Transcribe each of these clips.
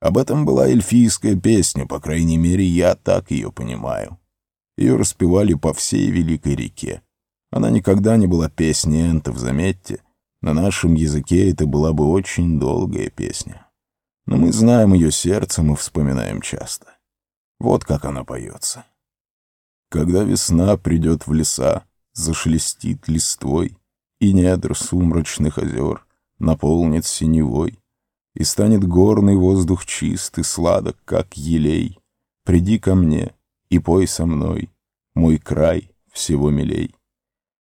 Об этом была эльфийская песня, по крайней мере, я так ее понимаю. Ее распевали по всей Великой реке. Она никогда не была песней энтов, заметьте. На нашем языке это была бы очень долгая песня. Но мы знаем ее сердцем и вспоминаем часто. Вот как она поется. Когда весна придет в леса, зашелестит листвой, И недр сумрачных озер наполнит синевой, И станет горный воздух чист и сладок, как елей, Приди ко мне и пой со мной, мой край всего милей.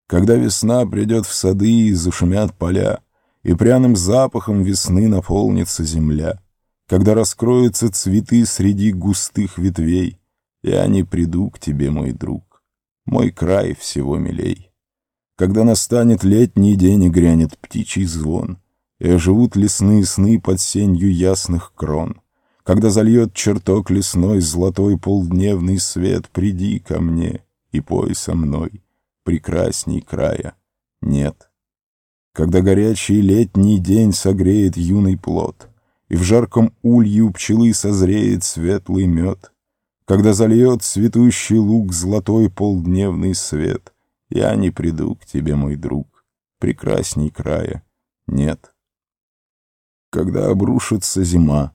Когда весна придет в сады и зашумят поля, И пряным запахом весны наполнится земля, Когда раскроются цветы среди густых ветвей, Я не приду к тебе, мой друг, мой край всего милей. Когда настанет летний день и грянет птичий звон, И оживут лесные сны под сенью ясных крон, Когда зальет чертог лесной золотой полдневный свет, Приди ко мне и пой со мной, прекрасней края нет. Когда горячий летний день согреет юный плод, И в жарком улье у пчелы созреет светлый мед, Когда зальет цветущий луг золотой полдневный свет, Я не приду к тебе, мой друг, прекрасней края нет. Когда обрушится зима,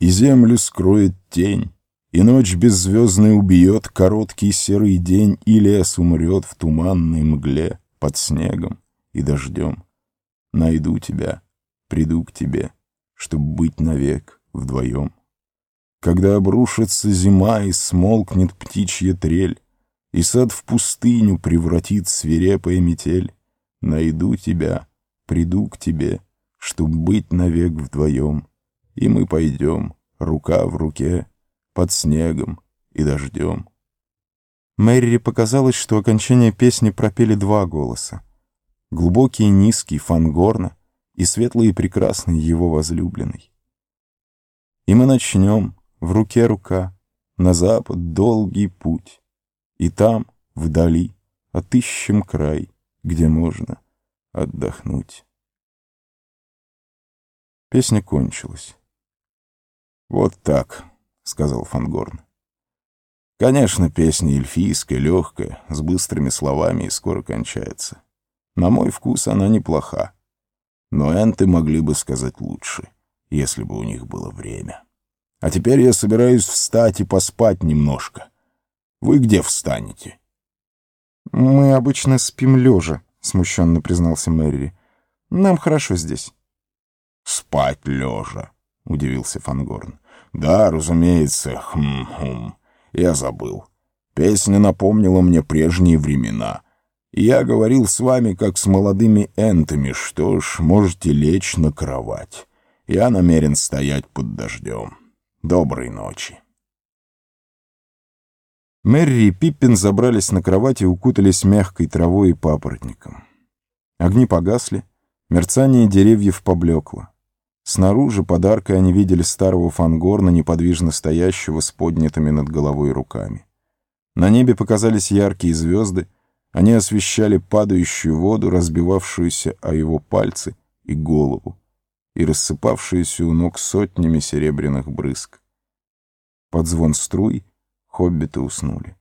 и землю скроет тень, и ночь беззвездная убьет короткий серый день, И лес умрет в туманной мгле под снегом и дождем. Найду тебя, приду к тебе, чтоб быть навек вдвоем. Когда обрушится зима и смолкнет птичья трель, И сад в пустыню превратит свирепая метель, Найду тебя, приду к тебе, чтоб быть навек вдвоем, И мы пойдем, рука в руке, под снегом и дождем. Мэри показалось, что окончание песни пропели два голоса. Глубокий и низкий Фангорна и светлый и прекрасный его возлюбленный. И мы начнем, в руке рука, на запад долгий путь, и там, вдали, отыщем край, где можно отдохнуть. Песня кончилась. Вот так сказал Фангорн. Конечно, песня эльфийская, легкая, с быстрыми словами и скоро кончается. На мой вкус она неплоха. Но энты могли бы сказать лучше, если бы у них было время. А теперь я собираюсь встать и поспать немножко. Вы где встанете? Мы обычно спим лежа, смущенно признался Мэри. Нам хорошо здесь. Спать лежа, удивился Фангорн. Да, разумеется, хм-хм, я забыл. Песня напомнила мне прежние времена. Я говорил с вами, как с молодыми энтами, что ж, можете лечь на кровать. Я намерен стоять под дождем. Доброй ночи. Мэри и Пиппин забрались на кровать и укутались мягкой травой и папоротником. Огни погасли, мерцание деревьев поблекло. Снаружи подаркой они видели старого фангорна, неподвижно стоящего с поднятыми над головой руками. На небе показались яркие звезды, они освещали падающую воду, разбивавшуюся о его пальцы и голову, и рассыпавшуюся у ног сотнями серебряных брызг. Под звон струй хоббиты уснули.